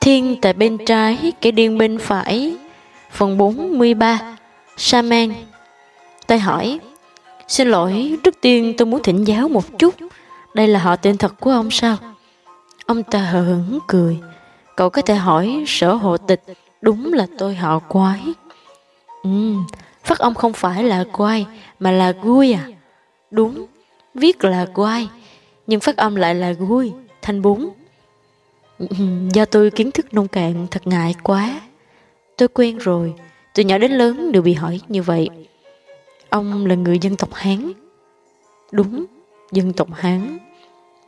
Thiên tại bên trái, kẻ điên bên phải. Phần 43 Saman Tôi hỏi Xin lỗi, trước tiên tôi muốn thỉnh giáo một chút. Đây là họ tên thật của ông sao? Ông ta hờ hững cười. Cậu có thể hỏi sở hộ tịch Đúng là tôi họ quái. Ừ, phát ông không phải là quai Mà là gui à? Đúng, viết là quai Nhưng phát âm lại là gui thành bún Do tôi kiến thức nông cạn thật ngại quá. Tôi quen rồi Từ nhỏ đến lớn đều bị hỏi như vậy. Ông là người dân tộc Hán. Đúng, dân tộc Hán.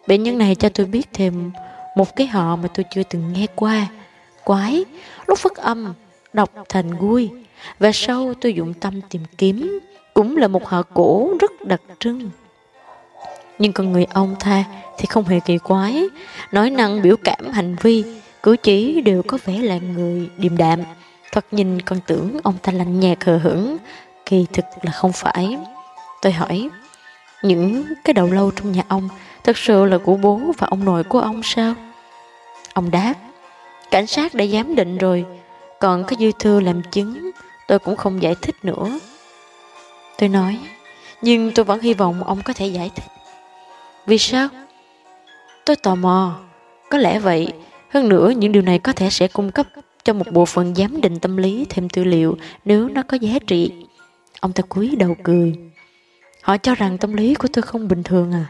Bệnh nhân này cho tôi biết thêm Một cái họ mà tôi chưa từng nghe qua. Quái Lúc phát âm Đọc thành vui Và sau tôi dụng tâm tìm kiếm Cũng là một họ cổ rất đặc trưng. Nhưng con người ông tha Thì không hề kỳ quái. Nói năng, biểu cảm, hành vi, Cử chỉ đều có vẻ là người điềm đạm. Thật nhìn con tưởng ông ta lạnh nhạt hờ hững, Kỳ thực là không phải. Tôi hỏi, Những cái đầu lâu trong nhà ông Thật sự là của bố và ông nội của ông sao? Ông đáp, Cảnh sát đã giám định rồi, Còn cái dư thư làm chứng Tôi cũng không giải thích nữa. Tôi nói, Nhưng tôi vẫn hy vọng ông có thể giải thích. Vì sao Tôi tò mò Có lẽ vậy Hơn nữa những điều này có thể sẽ cung cấp cho một bộ phận giám định tâm lý thêm tư liệu nếu nó có giá trị. Ông ta cúi đầu cười. Họ cho rằng tâm lý của tôi không bình thường à.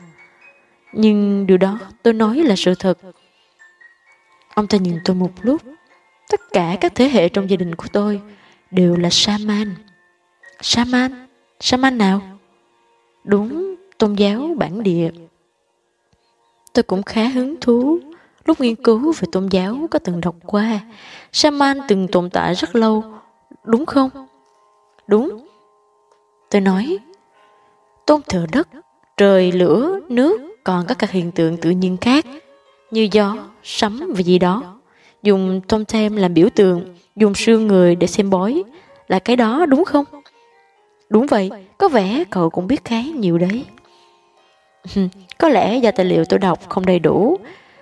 Nhưng điều đó tôi nói là sự thật. Ông ta nhìn tôi một lúc. Tất cả các thế hệ trong gia đình của tôi đều là Saman. Saman? Saman nào? Đúng, tôn giáo bản địa. Tôi cũng khá hứng thú lúc nghiên cứu về tôn giáo có từng đọc qua. shaman từng tồn tại rất lâu, đúng không? Đúng. Tôi nói, tôn thờ đất, trời, lửa, nước, còn có các hiện tượng tự nhiên khác, như gió, sấm và gì đó. Dùng tôn thêm làm biểu tượng, dùng xương người để xem bói, là cái đó đúng không? Đúng vậy, có vẻ cậu cũng biết khá nhiều đấy có lẽ do tài liệu tôi đọc không đầy đủ,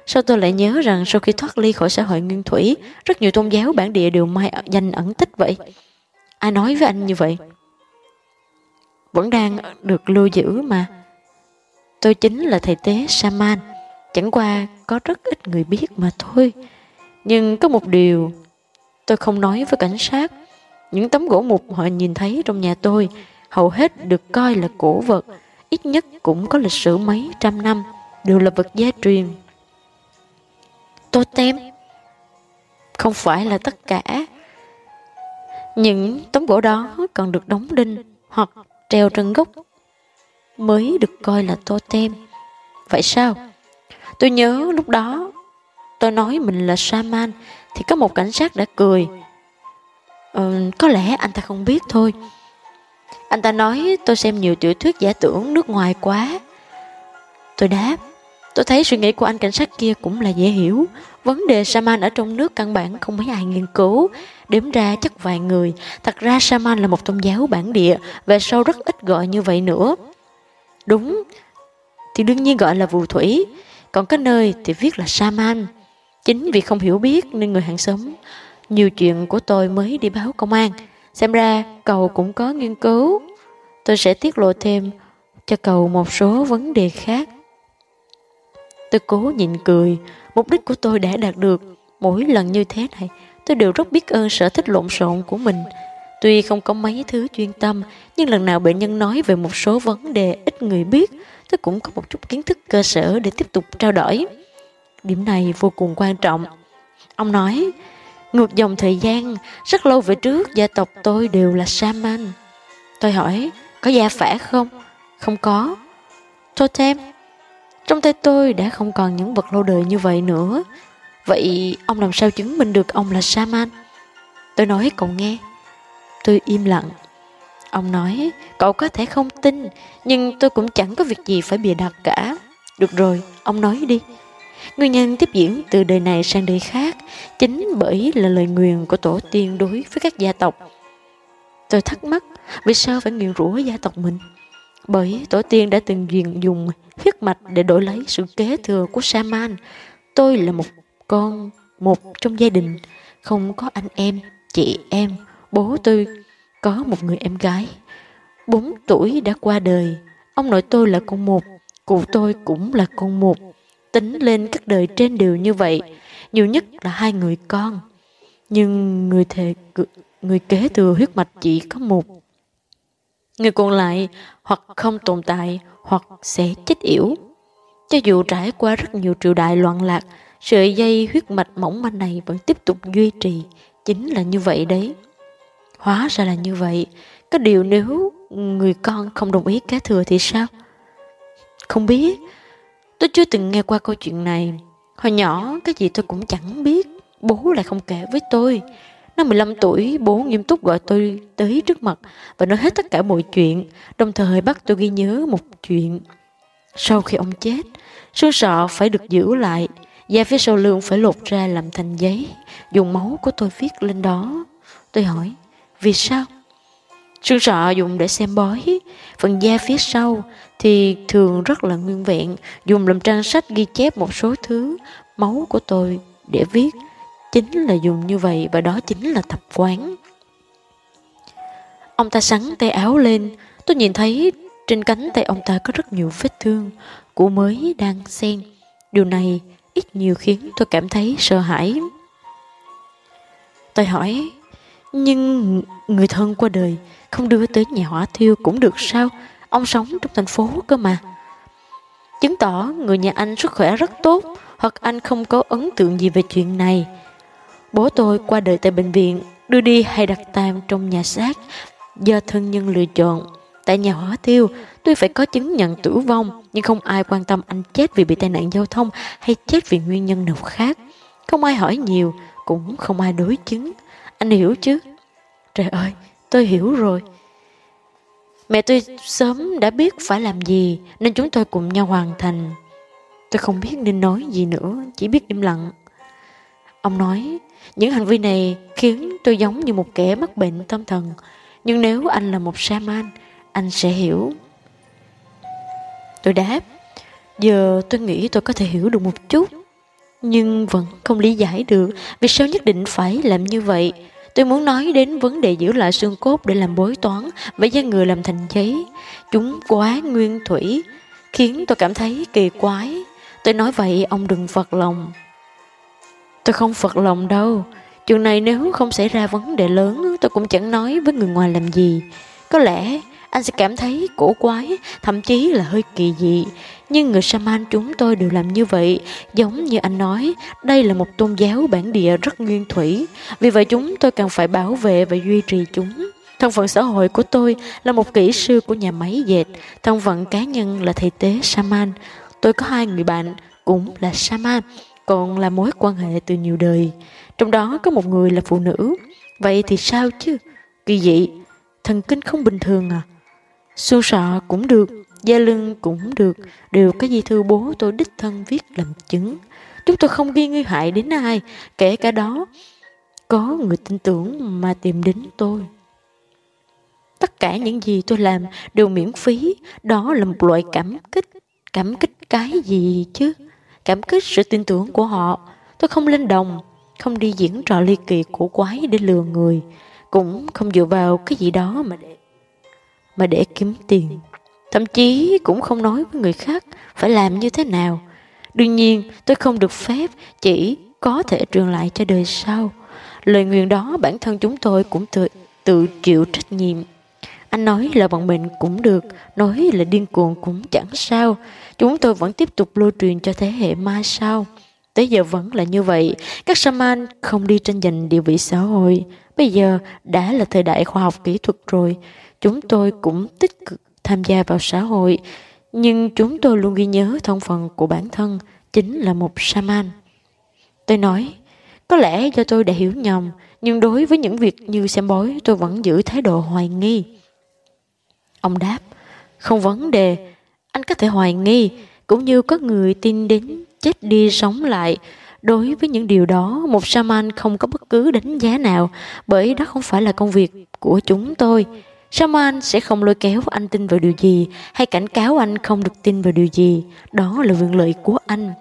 sau tôi lại nhớ rằng sau khi thoát ly khỏi xã hội nguyên thủy, rất nhiều tôn giáo bản địa đều mai danh ẩn tích vậy? Ai nói với anh như vậy? Vẫn đang được lưu giữ mà. Tôi chính là thầy tế Saman. Chẳng qua có rất ít người biết mà thôi. Nhưng có một điều tôi không nói với cảnh sát. Những tấm gỗ mục họ nhìn thấy trong nhà tôi hầu hết được coi là cổ vật. Ít nhất cũng có lịch sử mấy trăm năm. Đều là vật gia truyền. Totem? Không phải là tất cả. Những tấm gỗ đó còn được đóng đinh hoặc treo trên gốc mới được coi là totem. Vậy sao? Tôi nhớ lúc đó tôi nói mình là shaman thì có một cảnh sát đã cười. Ừ, có lẽ anh ta không biết thôi anh ta nói tôi xem nhiều tiểu thuyết giả tưởng nước ngoài quá tôi đáp Tôi thấy suy nghĩ của anh cảnh sát kia cũng là dễ hiểu. Vấn đề Saman ở trong nước căn bản không mấy ai nghiên cứu. Đếm ra chắc vài người. Thật ra Saman là một tôn giáo bản địa, về sau rất ít gọi như vậy nữa. Đúng, thì đương nhiên gọi là phù thủy. Còn có nơi thì viết là Saman. Chính vì không hiểu biết nên người hàng xóm nhiều chuyện của tôi mới đi báo công an. Xem ra cầu cũng có nghiên cứu. Tôi sẽ tiết lộ thêm cho cầu một số vấn đề khác. Tôi cố nhịn cười, mục đích của tôi đã đạt được. Mỗi lần như thế này, tôi đều rất biết ơn sở thích lộn xộn của mình. Tuy không có mấy thứ chuyên tâm, nhưng lần nào bệnh nhân nói về một số vấn đề ít người biết, tôi cũng có một chút kiến thức cơ sở để tiếp tục trao đổi. Điểm này vô cùng quan trọng. Ông nói, ngược dòng thời gian, rất lâu về trước gia tộc tôi đều là shaman Tôi hỏi, có gia phả không? Không có. Totem? Trong tay tôi đã không còn những vật lâu đời như vậy nữa. Vậy ông làm sao chứng minh được ông là shaman Tôi nói cậu nghe. Tôi im lặng. Ông nói, cậu có thể không tin, nhưng tôi cũng chẳng có việc gì phải bịa đặt cả. Được rồi, ông nói đi. Nguyên nhân tiếp diễn từ đời này sang đời khác chính bởi là lời nguyền của tổ tiên đối với các gia tộc. Tôi thắc mắc, vì sao phải nguyền rủa gia tộc mình? Bởi tổ tiên đã từng duyên dùng huyết mạch để đổi lấy sự kế thừa của Saman. Tôi là một con một trong gia đình, không có anh em, chị em, bố tôi có một người em gái. Bốn tuổi đã qua đời, ông nội tôi là con một, cụ tôi cũng là con một. Tính lên các đời trên đều như vậy, nhiều nhất là hai người con. Nhưng người thề người kế thừa huyết mạch chỉ có một. Người còn lại hoặc không tồn tại hoặc sẽ chết yểu. Cho dù trải qua rất nhiều triều đại loạn lạc, sợi dây huyết mạch mỏng manh này vẫn tiếp tục duy trì. Chính là như vậy đấy. Hóa ra là như vậy. Có điều nếu người con không đồng ý kế thừa thì sao? Không biết. Tôi chưa từng nghe qua câu chuyện này. Hồi nhỏ cái gì tôi cũng chẳng biết. Bố lại không kể với tôi. Năm 15 tuổi, bố nghiêm túc gọi tôi tới trước mặt và nói hết tất cả mọi chuyện, đồng thời bắt tôi ghi nhớ một chuyện. Sau khi ông chết, xương sọ phải được giữ lại, da phía sau lưng phải lột ra làm thành giấy, dùng máu của tôi viết lên đó. Tôi hỏi, vì sao? Xương sọ dùng để xem bói, phần da phía sau thì thường rất là nguyên vẹn, dùng làm trang sách ghi chép một số thứ, máu của tôi để viết chính là dùng như vậy và đó chính là tập quán. Ông ta sắn tay áo lên, tôi nhìn thấy trên cánh tay ông ta có rất nhiều vết thương, của mới đang xen. Điều này ít nhiều khiến tôi cảm thấy sợ hãi. Tôi hỏi, nhưng người thân qua đời không đưa tới nhà hỏa thiêu cũng được sao? Ông sống trong thành phố cơ mà. Chứng tỏ người nhà anh sức khỏe rất tốt hoặc anh không có ấn tượng gì về chuyện này. Bố tôi qua đời tại bệnh viện, đưa đi hay đặt tang trong nhà xác do thân nhân lựa chọn. Tại nhà hỏa tiêu, tuy phải có chứng nhận tử vong, nhưng không ai quan tâm anh chết vì bị tai nạn giao thông hay chết vì nguyên nhân nào khác. Không ai hỏi nhiều, cũng không ai đối chứng. Anh hiểu chứ? Trời ơi, tôi hiểu rồi. Mẹ tôi sớm đã biết phải làm gì, nên chúng tôi cùng nhau hoàn thành. Tôi không biết nên nói gì nữa, chỉ biết im lặng. Ông nói, những hành vi này khiến tôi giống như một kẻ mắc bệnh tâm thần. Nhưng nếu anh là một shaman, anh sẽ hiểu. Tôi đáp, giờ tôi nghĩ tôi có thể hiểu được một chút. Nhưng vẫn không lý giải được vì sao nhất định phải làm như vậy. Tôi muốn nói đến vấn đề giữ lại xương cốt để làm bối toán với da người làm thành giấy. Chúng quá nguyên thủy, khiến tôi cảm thấy kỳ quái. Tôi nói vậy ông đừng phật lòng. Tôi không phật lòng đâu. Chuyện này nếu không xảy ra vấn đề lớn tôi cũng chẳng nói với người ngoài làm gì. Có lẽ anh sẽ cảm thấy cổ quái, thậm chí là hơi kỳ dị. Nhưng người Saman chúng tôi đều làm như vậy, giống như anh nói, đây là một tôn giáo bản địa rất nguyên thủy. Vì vậy chúng tôi cần phải bảo vệ và duy trì chúng. Thân phận xã hội của tôi là một kỹ sư của nhà máy dệt, thân phận cá nhân là thầy tế Saman. Tôi có hai người bạn, cũng là Saman còn là mối quan hệ từ nhiều đời. Trong đó có một người là phụ nữ. Vậy thì sao chứ? Kỳ dị, thần kinh không bình thường à? Xu sọ cũng được, da lưng cũng được, đều có di thư bố tôi đích thân viết làm chứng. Chúng tôi không ghi nguy hại đến ai, kể cả đó có người tin tưởng mà tìm đến tôi. Tất cả những gì tôi làm đều miễn phí, đó là một loại cảm kích. Cảm kích cái gì chứ? cảm kích sự tin tưởng của họ. Tôi không lên đồng, không đi diễn trò ly kỳ cổ quái để lừa người, cũng không dựa vào cái gì đó mà để mà để kiếm tiền. Thậm chí cũng không nói với người khác phải làm như thế nào. Đương nhiên, tôi không được phép chỉ có thể truyền lại cho đời sau. Lời nguyện đó bản thân chúng tôi cũng tự, tự chịu trách nhiệm. Anh nói là bọn mình cũng được, nói là điên cuồng cũng chẳng sao. Chúng tôi vẫn tiếp tục lưu truyền cho thế hệ mai sau. Tới giờ vẫn là như vậy, các shaman không đi tranh giành địa vị xã hội. Bây giờ đã là thời đại khoa học kỹ thuật rồi. Chúng tôi cũng tích cực tham gia vào xã hội, nhưng chúng tôi luôn ghi nhớ thân phận của bản thân chính là một shaman. Tôi nói, có lẽ do tôi đã hiểu nhầm, nhưng đối với những việc như xem bói tôi vẫn giữ thái độ hoài nghi. Ông đáp, không vấn đề, anh có thể hoài nghi, cũng như có người tin đến chết đi sống lại. Đối với những điều đó, một shaman không có bất cứ đánh giá nào, bởi đó không phải là công việc của chúng tôi. Shaman sẽ không lôi kéo anh tin vào điều gì, hay cảnh cáo anh không được tin vào điều gì. Đó là quyền lợi của anh,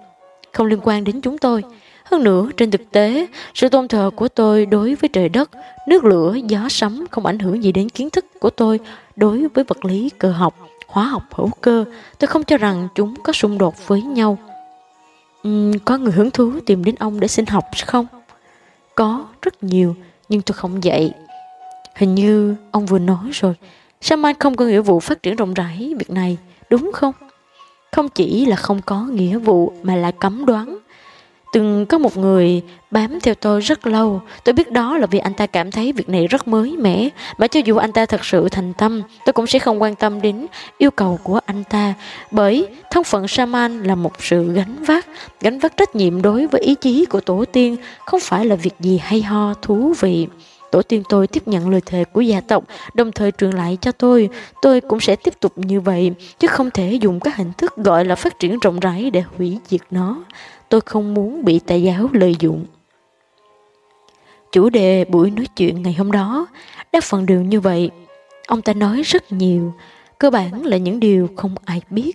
không liên quan đến chúng tôi. Hơn nữa, trên thực tế, sự tôn thờ của tôi đối với trời đất, nước lửa, gió sấm không ảnh hưởng gì đến kiến thức của tôi đối với vật lý cơ học, hóa học hữu cơ. Tôi không cho rằng chúng có xung đột với nhau. Um, có người hứng thú tìm đến ông để xin học không? Có, rất nhiều, nhưng tôi không dạy. Hình như ông vừa nói rồi, Saman không có nghĩa vụ phát triển rộng rãi việc này, đúng không? Không chỉ là không có nghĩa vụ mà là cấm đoán. Từng có một người bám theo tôi rất lâu, tôi biết đó là vì anh ta cảm thấy việc này rất mới mẻ, mà cho dù anh ta thật sự thành tâm, tôi cũng sẽ không quan tâm đến yêu cầu của anh ta, bởi thân phận Saman là một sự gánh vác, gánh vác trách nhiệm đối với ý chí của tổ tiên, không phải là việc gì hay ho, thú vị. Tổ tiên tôi tiếp nhận lời thề của gia tộc, đồng thời truyền lại cho tôi. Tôi cũng sẽ tiếp tục như vậy, chứ không thể dùng các hình thức gọi là phát triển rộng rãi để hủy diệt nó. Tôi không muốn bị tà giáo lợi dụng. Chủ đề buổi nói chuyện ngày hôm đó, đa phần đều như vậy. Ông ta nói rất nhiều, cơ bản là những điều không ai biết,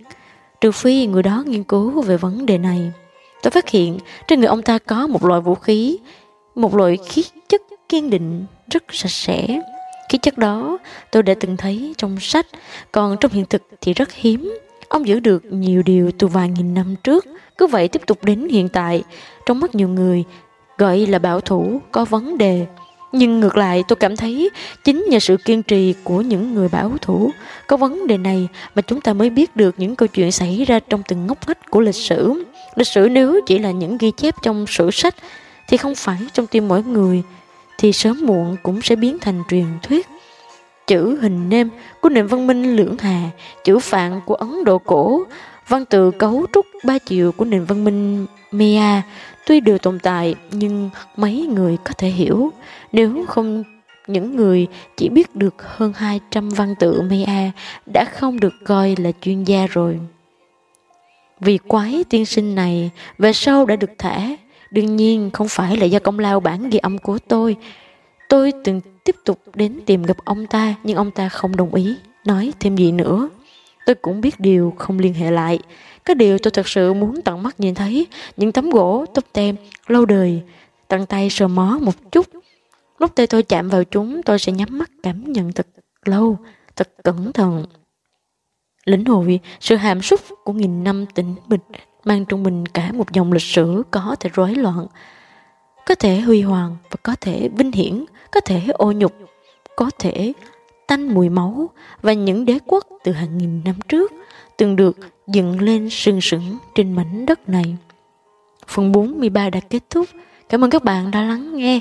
trừ phi người đó nghiên cứu về vấn đề này. Tôi phát hiện trên người ông ta có một loại vũ khí, một loại khí chất kiên định, rất sạch sẽ. Khí chất đó tôi đã từng thấy trong sách, còn trong hiện thực thì rất hiếm. Ông giữ được nhiều điều từ vài nghìn năm trước, cứ vậy tiếp tục đến hiện tại. Trong mắt nhiều người, gọi là bảo thủ, có vấn đề. Nhưng ngược lại tôi cảm thấy chính nhờ sự kiên trì của những người bảo thủ có vấn đề này mà chúng ta mới biết được những câu chuyện xảy ra trong từng ngóc ngách của lịch sử. Lịch sử nếu chỉ là những ghi chép trong sử sách thì không phải trong tim mỗi người thì sớm muộn cũng sẽ biến thành truyền thuyết. Chữ hình nêm của nền văn minh lưỡng hà, chữ phạn của Ấn Độ cổ, văn tự cấu trúc ba chiều của nền văn minh Maya tuy đều tồn tại nhưng mấy người có thể hiểu. Nếu không những người chỉ biết được hơn 200 văn tự Maya đã không được coi là chuyên gia rồi. Vì quái tiên sinh này về sau đã được thả Đương nhiên không phải là do công lao bản ghi âm của tôi. Tôi từng tiếp tục đến tìm gặp ông ta nhưng ông ta không đồng ý nói thêm gì nữa. Tôi cũng biết điều không liên hệ lại. Cái điều tôi thật sự muốn tận mắt nhìn thấy những tấm gỗ tóc tem lâu đời tận tay sờ mó một chút. Lúc tay tôi chạm vào chúng tôi sẽ nhắm mắt cảm nhận thật lâu, thật cẩn thận. Lĩnh hội sự hàm xúc của nghìn năm tĩnh mịch mang trong mình cả một dòng lịch sử có thể rối loạn, có thể huy hoàng và có thể vinh hiển, có thể ô nhục, có thể tanh mùi máu và những đế quốc từ hàng nghìn năm trước từng được dựng lên sừng sững trên mảnh đất này. Phần 43 đã kết thúc. Cảm ơn các bạn đã lắng nghe.